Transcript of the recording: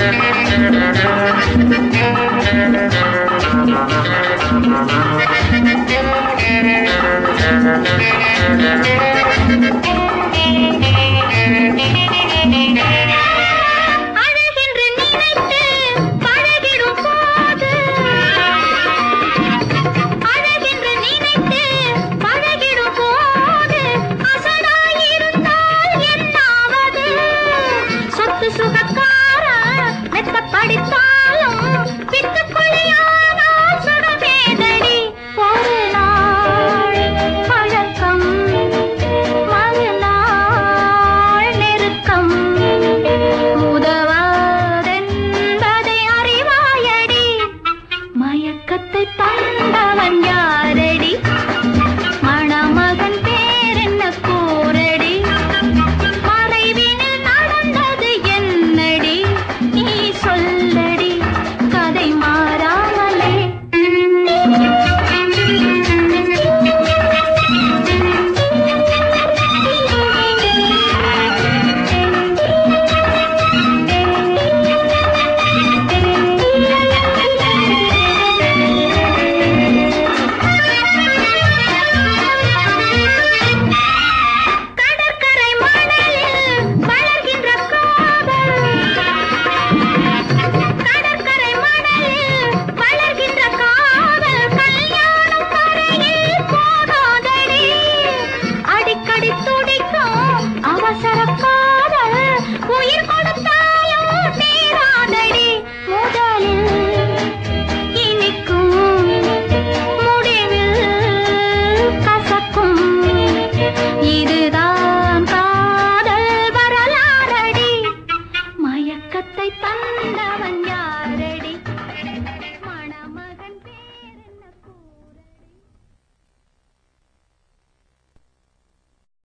அழகென்று Bye.